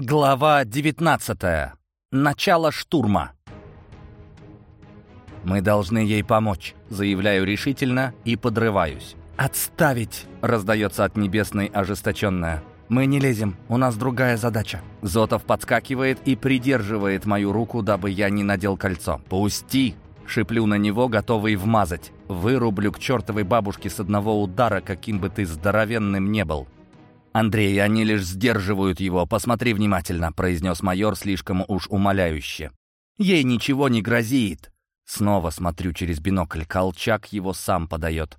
Глава 19. Начало штурма. «Мы должны ей помочь», — заявляю решительно и подрываюсь. «Отставить!» — раздается от небесной ожесточенная. «Мы не лезем, у нас другая задача». Зотов подскакивает и придерживает мою руку, дабы я не надел кольцо. «Пусти!» — шиплю на него, готовый вмазать. «Вырублю к чертовой бабушке с одного удара, каким бы ты здоровенным не был». «Андрей, они лишь сдерживают его, посмотри внимательно», — произнес майор слишком уж умоляюще. «Ей ничего не грозит». Снова смотрю через бинокль, Колчак его сам подает.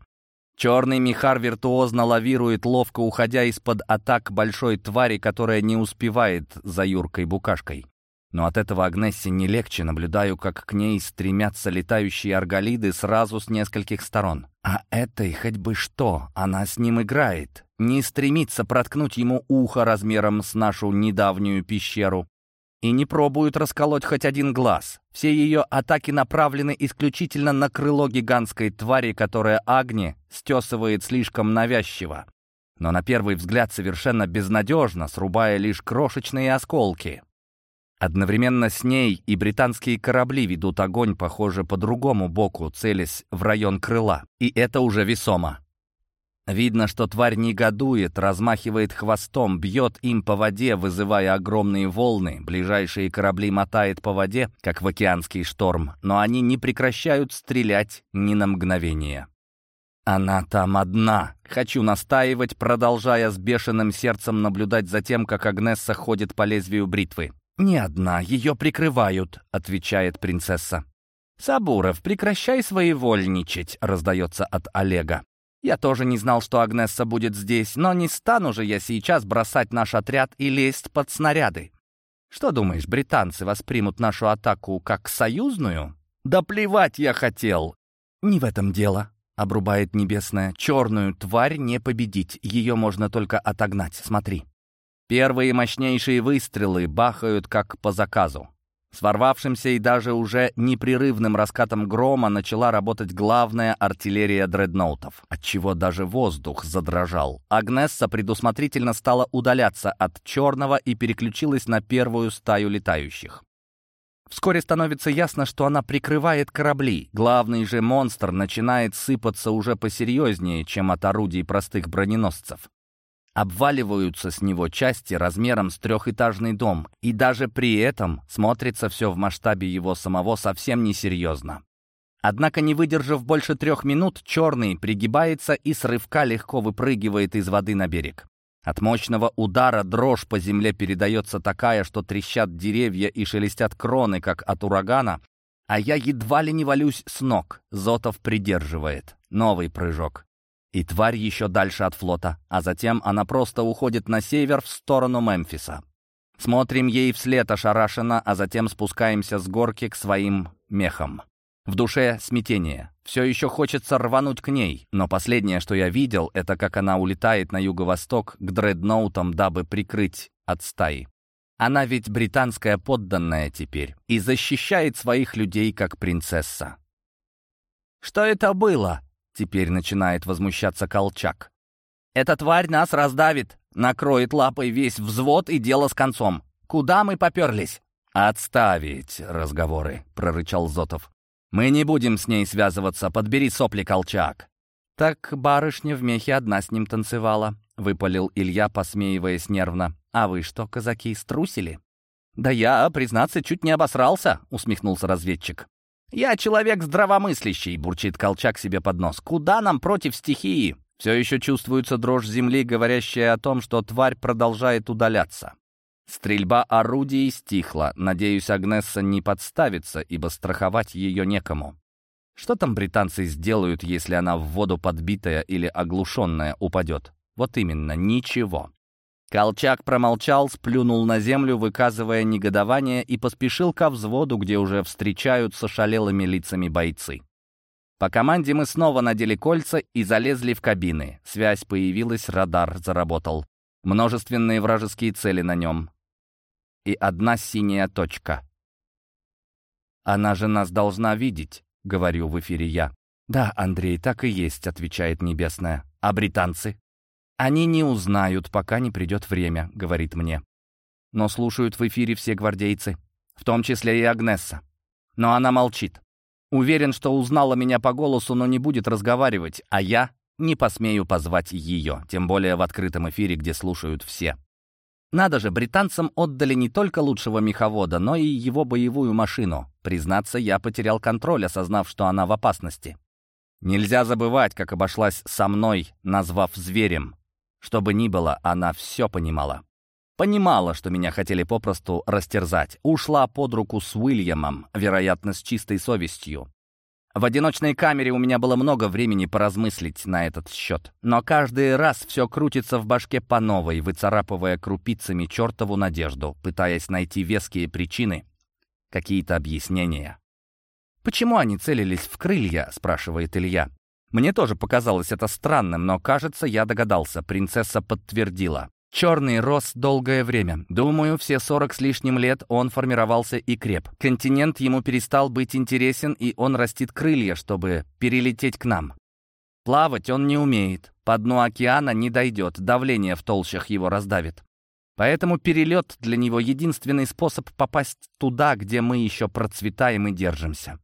Черный Михар виртуозно лавирует, ловко уходя из-под атак большой твари, которая не успевает за Юркой-букашкой. Но от этого Агнессе не легче, наблюдаю, как к ней стремятся летающие арголиды сразу с нескольких сторон. А этой хоть бы что, она с ним играет. Не стремится проткнуть ему ухо размером с нашу недавнюю пещеру. И не пробует расколоть хоть один глаз. Все ее атаки направлены исключительно на крыло гигантской твари, которая Агни стесывает слишком навязчиво. Но на первый взгляд совершенно безнадежно, срубая лишь крошечные осколки. Одновременно с ней и британские корабли ведут огонь, похоже, по другому боку, целясь в район крыла. И это уже весомо. Видно, что тварь негодует, размахивает хвостом, бьет им по воде, вызывая огромные волны. Ближайшие корабли мотает по воде, как в океанский шторм, но они не прекращают стрелять ни на мгновение. Она там одна. Хочу настаивать, продолжая с бешеным сердцем наблюдать за тем, как Агнесса ходит по лезвию бритвы. «Не одна, ее прикрывают», — отвечает принцесса. «Сабуров, прекращай своевольничать», — раздается от Олега. «Я тоже не знал, что Агнесса будет здесь, но не стану же я сейчас бросать наш отряд и лезть под снаряды. Что думаешь, британцы воспримут нашу атаку как союзную? Да плевать я хотел!» «Не в этом дело», — обрубает Небесная. «Черную тварь не победить, ее можно только отогнать, смотри». Первые мощнейшие выстрелы бахают как по заказу. С ворвавшимся и даже уже непрерывным раскатом грома начала работать главная артиллерия дредноутов, отчего даже воздух задрожал. Агнесса предусмотрительно стала удаляться от черного и переключилась на первую стаю летающих. Вскоре становится ясно, что она прикрывает корабли. Главный же монстр начинает сыпаться уже посерьезнее, чем от орудий простых броненосцев. Обваливаются с него части размером с трехэтажный дом, и даже при этом смотрится все в масштабе его самого совсем несерьезно. Однако, не выдержав больше трех минут, черный пригибается и с рывка легко выпрыгивает из воды на берег. От мощного удара дрожь по земле передается такая, что трещат деревья и шелестят кроны, как от урагана, а я едва ли не валюсь с ног. Зотов придерживает. Новый прыжок. И тварь еще дальше от флота, а затем она просто уходит на север в сторону Мемфиса. Смотрим ей вслед ошарашенно, а затем спускаемся с горки к своим мехам. В душе смятение. Все еще хочется рвануть к ней, но последнее, что я видел, это как она улетает на юго-восток к дредноутам, дабы прикрыть от стаи. Она ведь британская подданная теперь и защищает своих людей как принцесса. «Что это было?» Теперь начинает возмущаться Колчак. «Эта тварь нас раздавит, накроет лапой весь взвод и дело с концом. Куда мы поперлись?» «Отставить разговоры», — прорычал Зотов. «Мы не будем с ней связываться, подбери сопли, Колчак». «Так барышня в мехе одна с ним танцевала», — выпалил Илья, посмеиваясь нервно. «А вы что, казаки, струсили?» «Да я, признаться, чуть не обосрался», — усмехнулся разведчик. «Я человек здравомыслящий», — бурчит Колчак себе под нос. «Куда нам против стихии?» Все еще чувствуется дрожь земли, говорящая о том, что тварь продолжает удаляться. Стрельба орудий стихла. Надеюсь, Агнесса не подставится, ибо страховать ее некому. Что там британцы сделают, если она в воду подбитая или оглушенная упадет? Вот именно, ничего. Колчак промолчал, сплюнул на землю, выказывая негодование, и поспешил ко взводу, где уже встречаются шалелыми лицами бойцы. По команде мы снова надели кольца и залезли в кабины. Связь появилась, радар заработал. Множественные вражеские цели на нем. И одна синяя точка. «Она же нас должна видеть», — говорю в эфире я. «Да, Андрей, так и есть», — отвечает Небесная. «А британцы?» «Они не узнают, пока не придет время», — говорит мне. но слушают в эфире все гвардейцы, в том числе и Агнесса. Но она молчит. Уверен, что узнала меня по голосу, но не будет разговаривать, а я не посмею позвать ее, тем более в открытом эфире, где слушают все. Надо же, британцам отдали не только лучшего меховода, но и его боевую машину. Признаться, я потерял контроль, осознав, что она в опасности. Нельзя забывать, как обошлась со мной, назвав зверем. Что бы ни было, она все понимала. Понимала, что меня хотели попросту растерзать. Ушла под руку с Уильямом, вероятно, с чистой совестью. В одиночной камере у меня было много времени поразмыслить на этот счет. Но каждый раз все крутится в башке по новой, выцарапывая крупицами чертову надежду, пытаясь найти веские причины, какие-то объяснения. «Почему они целились в крылья?» — спрашивает Илья. Мне тоже показалось это странным, но, кажется, я догадался. Принцесса подтвердила. Черный рос долгое время. Думаю, все сорок с лишним лет он формировался и креп. Континент ему перестал быть интересен, и он растит крылья, чтобы перелететь к нам. Плавать он не умеет. По дну океана не дойдет, давление в толщах его раздавит. Поэтому перелет для него единственный способ попасть туда, где мы еще процветаем и держимся.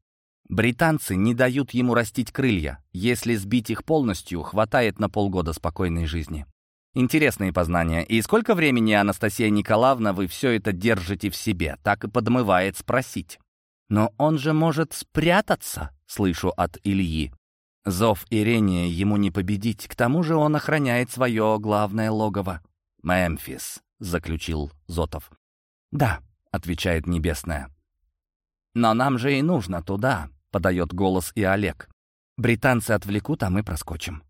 Британцы не дают ему растить крылья. Если сбить их полностью, хватает на полгода спокойной жизни. Интересные познания. И сколько времени, Анастасия Николаевна, вы все это держите в себе? Так и подмывает спросить. Но он же может спрятаться, слышу от Ильи. Зов Ирения ему не победить. К тому же он охраняет свое главное логово. «Мемфис», — заключил Зотов. «Да», — отвечает Небесная. «Но нам же и нужно туда», — подает голос и Олег. «Британцы отвлекут, а мы проскочим».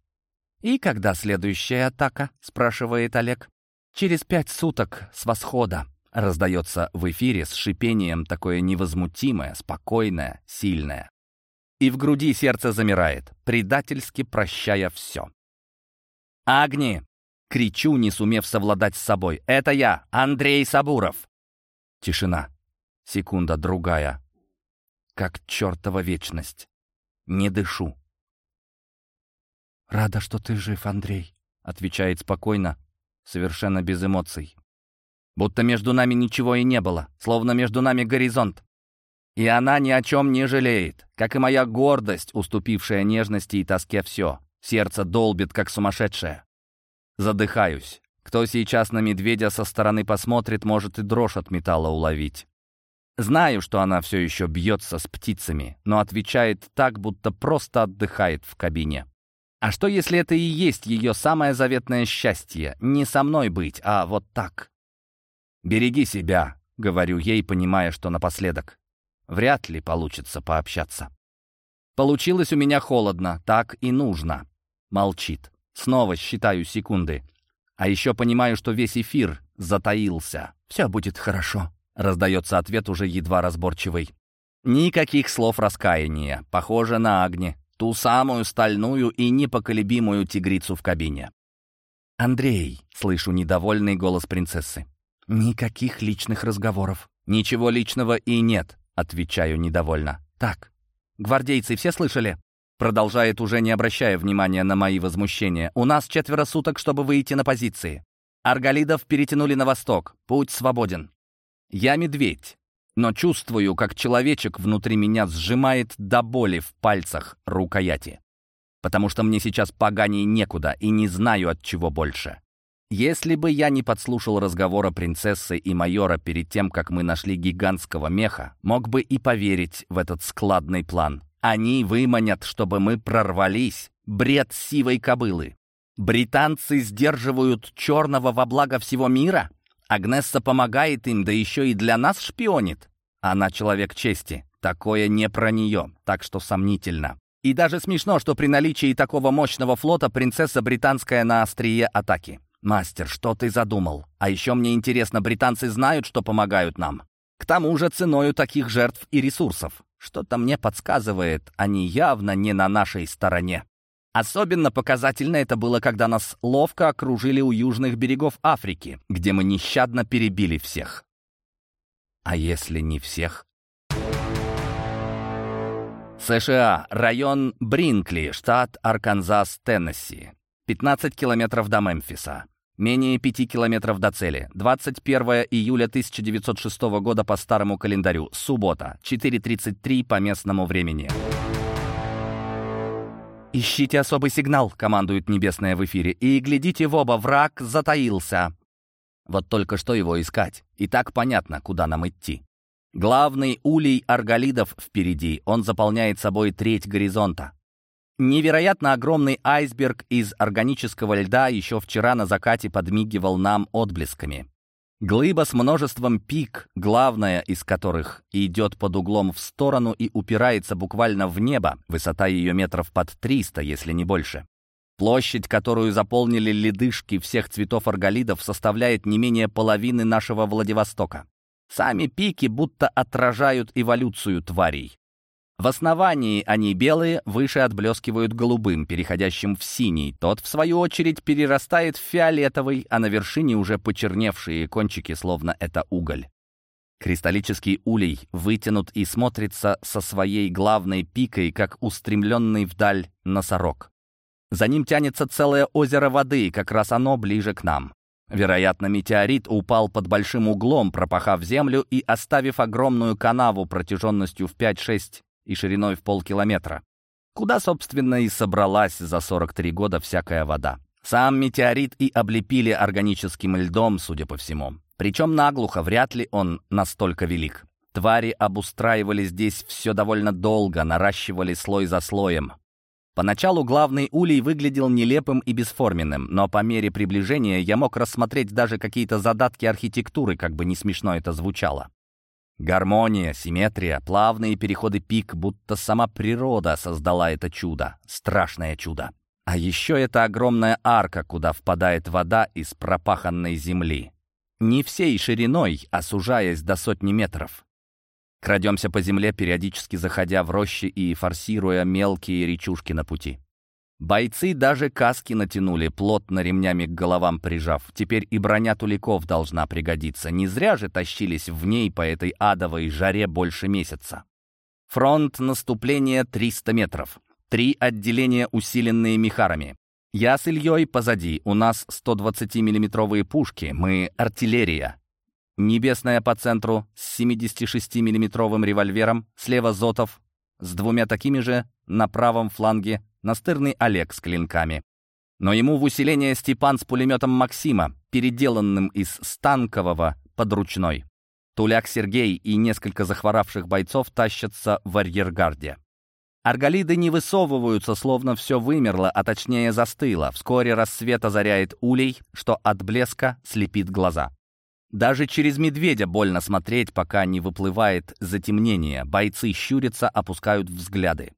«И когда следующая атака?» — спрашивает Олег. «Через пять суток с восхода», — раздается в эфире с шипением такое невозмутимое, спокойное, сильное. И в груди сердце замирает, предательски прощая все. «Агни!» — кричу, не сумев совладать с собой. «Это я, Андрей Сабуров!» Тишина. Секунда, другая. Как чертова вечность. Не дышу. «Рада, что ты жив, Андрей», — отвечает спокойно, совершенно без эмоций. Будто между нами ничего и не было, словно между нами горизонт. И она ни о чем не жалеет, как и моя гордость, уступившая нежности и тоске все. Сердце долбит, как сумасшедшее. Задыхаюсь. Кто сейчас на медведя со стороны посмотрит, может и дрожь от металла уловить. Знаю, что она все еще бьется с птицами, но отвечает так, будто просто отдыхает в кабине. А что, если это и есть ее самое заветное счастье? Не со мной быть, а вот так. «Береги себя», — говорю ей, понимая, что напоследок. Вряд ли получится пообщаться. Получилось у меня холодно, так и нужно. Молчит. Снова считаю секунды. А еще понимаю, что весь эфир затаился. «Все будет хорошо», — раздается ответ уже едва разборчивый. Никаких слов раскаяния. Похоже на Агни ту самую стальную и непоколебимую тигрицу в кабине. «Андрей», — слышу недовольный голос принцессы, — «никаких личных разговоров». «Ничего личного и нет», — отвечаю недовольно. «Так, гвардейцы все слышали?» Продолжает, уже не обращая внимания на мои возмущения. «У нас четверо суток, чтобы выйти на позиции. Арголидов перетянули на восток. Путь свободен. Я медведь но чувствую, как человечек внутри меня сжимает до боли в пальцах рукояти. Потому что мне сейчас поганей некуда и не знаю, от чего больше. Если бы я не подслушал разговора принцессы и майора перед тем, как мы нашли гигантского меха, мог бы и поверить в этот складный план. Они выманят, чтобы мы прорвались. Бред сивой кобылы. Британцы сдерживают черного во благо всего мира? Агнесса помогает им, да еще и для нас шпионит. Она человек чести. Такое не про нее, так что сомнительно. И даже смешно, что при наличии такого мощного флота принцесса британская на острие атаки. «Мастер, что ты задумал? А еще мне интересно, британцы знают, что помогают нам? К тому же ценою таких жертв и ресурсов. Что-то мне подсказывает, они явно не на нашей стороне». Особенно показательно это было, когда нас ловко окружили у южных берегов Африки, где мы нещадно перебили всех. А если не всех? США, район Бринкли, штат Арканзас, Теннесси. 15 километров до Мемфиса. Менее пяти километров до цели. 21 июля 1906 года по старому календарю. Суббота. 4.33 по местному времени. «Ищите особый сигнал», — командует Небесная в эфире, «и глядите в оба, враг затаился». Вот только что его искать. И так понятно, куда нам идти. Главный улей арголидов впереди, он заполняет собой треть горизонта. Невероятно огромный айсберг из органического льда еще вчера на закате подмигивал нам отблесками. Глыба с множеством пик, главная из которых идет под углом в сторону и упирается буквально в небо, высота ее метров под 300, если не больше. Площадь, которую заполнили ледышки всех цветов арголидов, составляет не менее половины нашего Владивостока. Сами пики будто отражают эволюцию тварей. В основании они белые, выше отблескивают голубым, переходящим в синий. Тот, в свою очередь, перерастает в фиолетовый, а на вершине уже почерневшие кончики, словно это уголь. Кристаллический улей вытянут и смотрится со своей главной пикой, как устремленный вдаль носорог. За ним тянется целое озеро воды, как раз оно ближе к нам. Вероятно, метеорит упал под большим углом, пропахав землю и оставив огромную канаву протяженностью в 5-6 и шириной в полкилометра. Куда, собственно, и собралась за 43 года всякая вода. Сам метеорит и облепили органическим льдом, судя по всему. Причем наглухо, вряд ли он настолько велик. Твари обустраивали здесь все довольно долго, наращивали слой за слоем. Поначалу главный улей выглядел нелепым и бесформенным, но по мере приближения я мог рассмотреть даже какие-то задатки архитектуры, как бы не смешно это звучало. Гармония, симметрия, плавные переходы пик, будто сама природа создала это чудо. Страшное чудо. А еще это огромная арка, куда впадает вода из пропаханной земли. Не всей шириной, а сужаясь до сотни метров. Крадемся по земле, периодически заходя в рощи и форсируя мелкие речушки на пути. Бойцы даже каски натянули, плотно ремнями к головам прижав. Теперь и броня туликов должна пригодиться. Не зря же тащились в ней по этой адовой жаре больше месяца. Фронт наступления 300 метров. Три отделения, усиленные мехарами. Я с Ильей позади. У нас 120 миллиметровые пушки. Мы артиллерия. Небесная по центру с 76 миллиметровым револьвером. Слева Зотов с двумя такими же на правом фланге настырный Олег с клинками. Но ему в усиление Степан с пулеметом Максима, переделанным из станкового под ручной. Туляк Сергей и несколько захворавших бойцов тащатся в арьергарде. Арголиды не высовываются, словно все вымерло, а точнее застыло. Вскоре рассвет озаряет улей, что от блеска слепит глаза. Даже через медведя больно смотреть, пока не выплывает затемнение. Бойцы щурятся, опускают взгляды.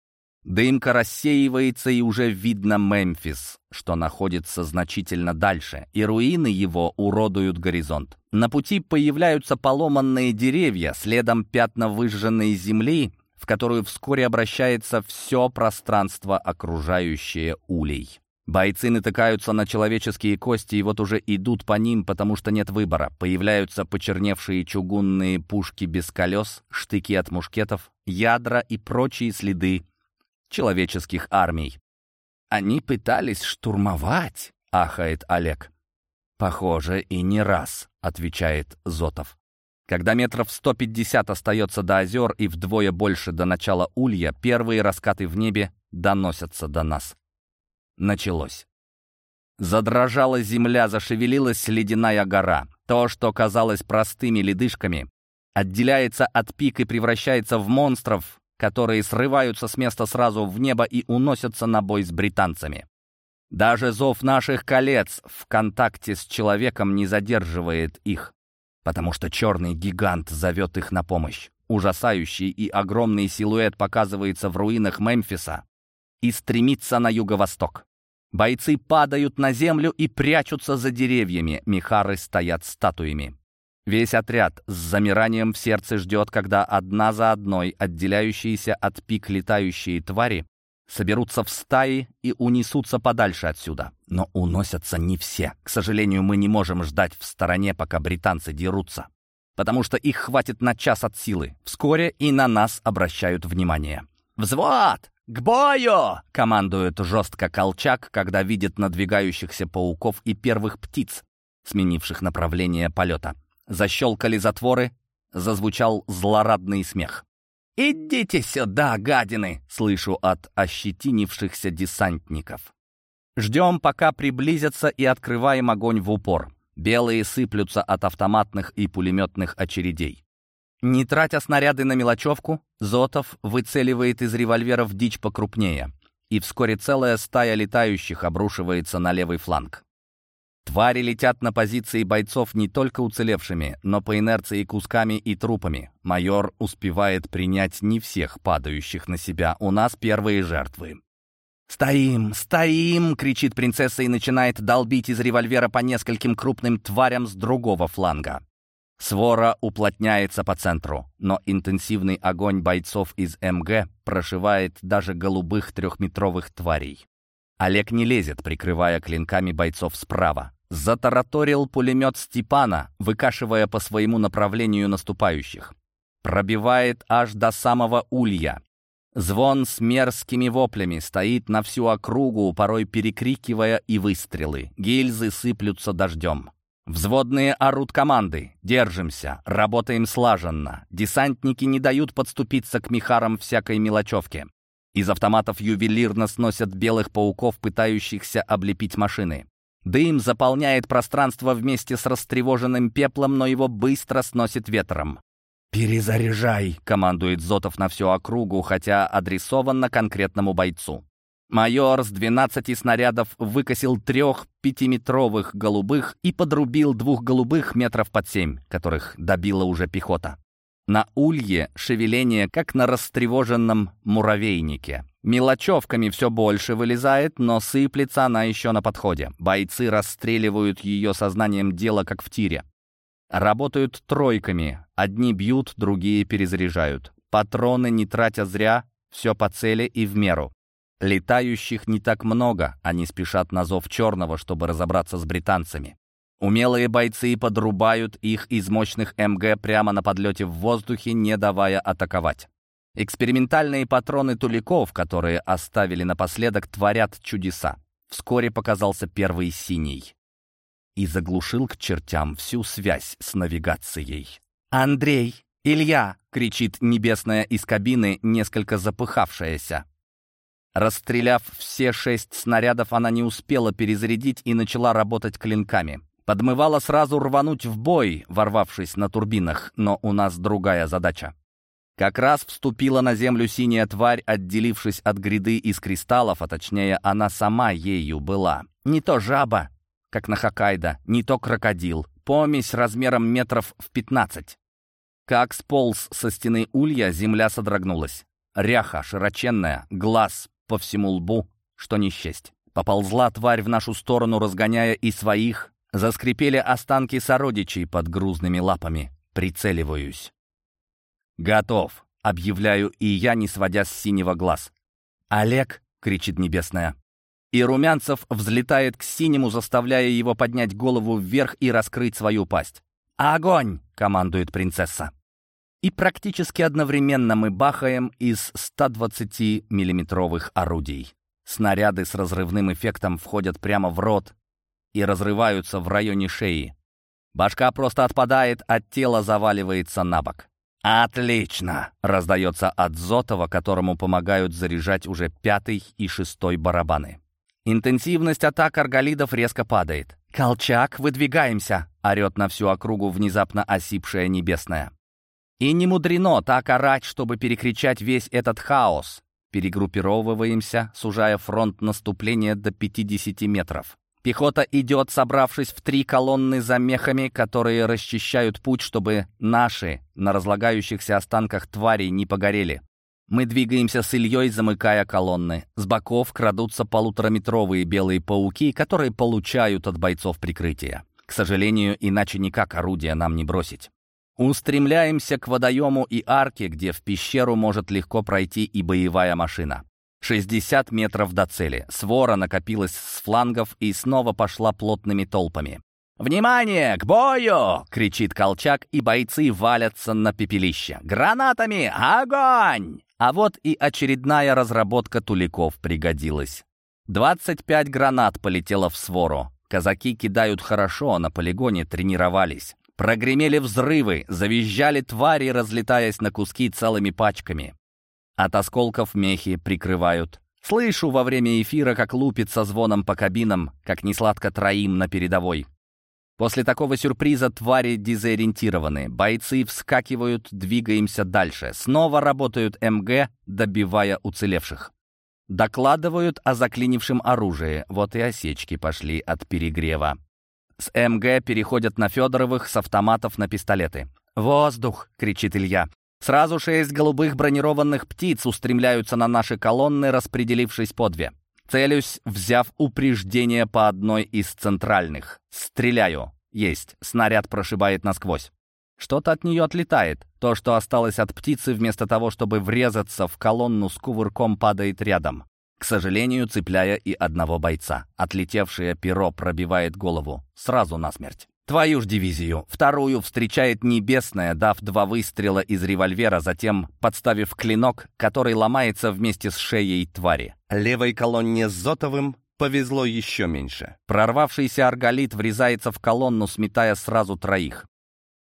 Дымка рассеивается, и уже видно Мемфис, что находится значительно дальше, и руины его уродуют горизонт. На пути появляются поломанные деревья, следом пятна выжженной земли, в которую вскоре обращается все пространство, окружающее улей. Бойцы натыкаются на человеческие кости и вот уже идут по ним, потому что нет выбора. Появляются почерневшие чугунные пушки без колес, штыки от мушкетов, ядра и прочие следы человеческих армий. «Они пытались штурмовать», — ахает Олег. «Похоже, и не раз», — отвечает Зотов. Когда метров 150 остается до озер и вдвое больше до начала улья, первые раскаты в небе доносятся до нас. Началось. Задрожала земля, зашевелилась ледяная гора. То, что казалось простыми ледышками, отделяется от пик и превращается в монстров, которые срываются с места сразу в небо и уносятся на бой с британцами. Даже зов наших колец в контакте с человеком не задерживает их, потому что черный гигант зовет их на помощь. Ужасающий и огромный силуэт показывается в руинах Мемфиса и стремится на юго-восток. Бойцы падают на землю и прячутся за деревьями, михары стоят статуями. Весь отряд с замиранием в сердце ждет, когда одна за одной отделяющиеся от пик летающие твари соберутся в стаи и унесутся подальше отсюда. Но уносятся не все. К сожалению, мы не можем ждать в стороне, пока британцы дерутся. Потому что их хватит на час от силы. Вскоре и на нас обращают внимание. «Взвод! К бою!» — командует жестко Колчак, когда видит надвигающихся пауков и первых птиц, сменивших направление полета. Защелкали затворы, зазвучал злорадный смех. «Идите сюда, гадины!» — слышу от ощетинившихся десантников. Ждем, пока приблизятся, и открываем огонь в упор. Белые сыплются от автоматных и пулеметных очередей. Не тратя снаряды на мелочевку, Зотов выцеливает из револьверов дичь покрупнее, и вскоре целая стая летающих обрушивается на левый фланг. Твари летят на позиции бойцов не только уцелевшими, но по инерции кусками и трупами. Майор успевает принять не всех падающих на себя. У нас первые жертвы. «Стоим! Стоим!» — кричит принцесса и начинает долбить из револьвера по нескольким крупным тварям с другого фланга. Свора уплотняется по центру, но интенсивный огонь бойцов из МГ прошивает даже голубых трехметровых тварей. Олег не лезет, прикрывая клинками бойцов справа. Затараторил пулемет Степана, выкашивая по своему направлению наступающих. Пробивает аж до самого улья. Звон с мерзкими воплями стоит на всю округу, порой перекрикивая и выстрелы. Гильзы сыплются дождем. Взводные орут команды. Держимся, работаем слаженно. Десантники не дают подступиться к мехарам всякой мелочевки. Из автоматов ювелирно сносят белых пауков, пытающихся облепить машины. Дым заполняет пространство вместе с растревоженным пеплом, но его быстро сносит ветром. «Перезаряжай!» — командует Зотов на всю округу, хотя адресован на конкретному бойцу. Майор с 12 снарядов выкосил трех пятиметровых голубых и подрубил двух голубых метров под семь, которых добила уже пехота. На улье шевеление, как на растревоженном муравейнике. Мелочевками все больше вылезает, но сыплется она еще на подходе. Бойцы расстреливают ее сознанием дела, как в тире. Работают тройками. Одни бьют, другие перезаряжают. Патроны не тратя зря, все по цели и в меру. Летающих не так много, они спешат на зов черного, чтобы разобраться с британцами. Умелые бойцы подрубают их из мощных МГ прямо на подлете в воздухе, не давая атаковать. Экспериментальные патроны туликов, которые оставили напоследок, творят чудеса. Вскоре показался первый синий. И заглушил к чертям всю связь с навигацией. «Андрей! Илья!» — кричит небесная из кабины, несколько запыхавшаяся. Расстреляв все шесть снарядов, она не успела перезарядить и начала работать клинками. Подмывала сразу рвануть в бой, ворвавшись на турбинах, но у нас другая задача. Как раз вступила на землю синяя тварь, отделившись от гряды из кристаллов, а точнее, она сама ею была. Не то жаба, как на Хоккайдо, не то крокодил. Помесь размером метров в пятнадцать. Как сполз со стены улья, земля содрогнулась. Ряха широченная, глаз по всему лбу, что не счесть. Поползла тварь в нашу сторону, разгоняя и своих. Заскрипели останки сородичей под грузными лапами. Прицеливаюсь. «Готов!» — объявляю и я, не сводя с синего глаз. «Олег!» — кричит Небесная. И Румянцев взлетает к синему, заставляя его поднять голову вверх и раскрыть свою пасть. «Огонь!» — командует принцесса. И практически одновременно мы бахаем из 120 миллиметровых орудий. Снаряды с разрывным эффектом входят прямо в рот и разрываются в районе шеи. Башка просто отпадает, а тело заваливается на бок. «Отлично!» — раздается от Зотова, которому помогают заряжать уже пятый и шестой барабаны. Интенсивность атак арголидов резко падает. «Колчак, выдвигаемся!» — орет на всю округу внезапно осипшая небесная. И не мудрено так орать, чтобы перекричать весь этот хаос. Перегруппировываемся, сужая фронт наступления до 50 метров. Пехота идет, собравшись в три колонны за мехами, которые расчищают путь, чтобы наши на разлагающихся останках тварей не погорели. Мы двигаемся с Ильей, замыкая колонны. С боков крадутся полутораметровые белые пауки, которые получают от бойцов прикрытие. К сожалению, иначе никак орудия нам не бросить. Устремляемся к водоему и арке, где в пещеру может легко пройти и боевая машина. 60 метров до цели. Свора накопилась с флангов и снова пошла плотными толпами. «Внимание! К бою!» — кричит Колчак, и бойцы валятся на пепелище. «Гранатами! Огонь!» А вот и очередная разработка туликов пригодилась. 25 гранат полетело в свору. Казаки кидают хорошо, на полигоне тренировались. Прогремели взрывы, завизжали твари, разлетаясь на куски целыми пачками. От осколков мехи прикрывают. Слышу во время эфира, как лупит со звоном по кабинам, как несладко троим на передовой. После такого сюрприза твари дезориентированы. Бойцы вскакивают, двигаемся дальше. Снова работают МГ, добивая уцелевших. Докладывают о заклинившем оружии. Вот и осечки пошли от перегрева. С МГ переходят на Федоровых, с автоматов на пистолеты. «Воздух!» — кричит Илья. Сразу шесть голубых бронированных птиц устремляются на наши колонны, распределившись по две. Целюсь, взяв упреждение по одной из центральных. Стреляю. Есть. Снаряд прошибает насквозь. Что-то от нее отлетает. То, что осталось от птицы, вместо того, чтобы врезаться в колонну, с кувырком падает рядом. К сожалению, цепляя и одного бойца. Отлетевшее перо пробивает голову. Сразу насмерть. Твою ж дивизию. Вторую встречает Небесная, дав два выстрела из револьвера, затем подставив клинок, который ломается вместе с шеей твари. Левой колонне с Зотовым повезло еще меньше. Прорвавшийся арголит врезается в колонну, сметая сразу троих.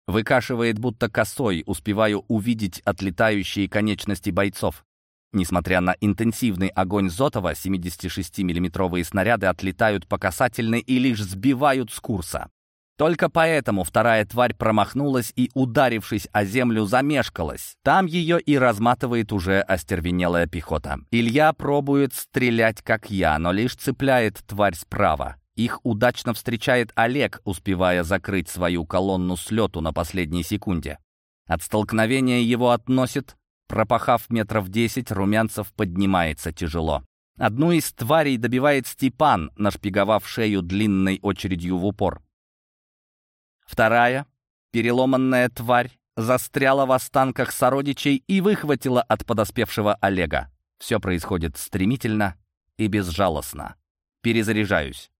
Выкашивает будто косой, успеваю увидеть отлетающие конечности бойцов. Несмотря на интенсивный огонь Зотова, 76 миллиметровые снаряды отлетают по касательной и лишь сбивают с курса. Только поэтому вторая тварь промахнулась и, ударившись о землю, замешкалась. Там ее и разматывает уже остервенелая пехота. Илья пробует стрелять, как я, но лишь цепляет тварь справа. Их удачно встречает Олег, успевая закрыть свою колонну с лету на последней секунде. От столкновения его относит, пропахав метров десять, Румянцев поднимается тяжело. Одну из тварей добивает Степан, нашпиговав шею длинной очередью в упор. Вторая, переломанная тварь, застряла в останках сородичей и выхватила от подоспевшего Олега. Все происходит стремительно и безжалостно. Перезаряжаюсь.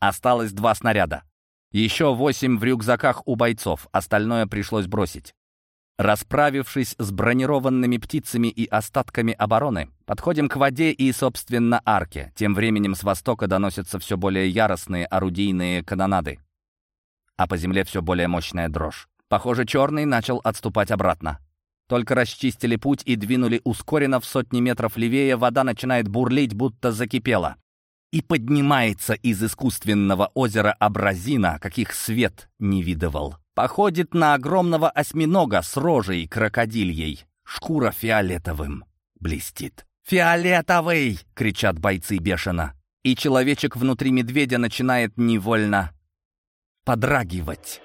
Осталось два снаряда. Еще восемь в рюкзаках у бойцов, остальное пришлось бросить. Расправившись с бронированными птицами и остатками обороны, подходим к воде и, собственно, арке. Тем временем с востока доносятся все более яростные орудийные канонады а по земле все более мощная дрожь. Похоже, черный начал отступать обратно. Только расчистили путь и двинули ускоренно в сотни метров левее, вода начинает бурлить, будто закипела. И поднимается из искусственного озера Абразина, каких свет не видывал. Походит на огромного осьминога с рожей крокодильей. Шкура фиолетовым блестит. «Фиолетовый!» — кричат бойцы бешено. И человечек внутри медведя начинает невольно подрагивать.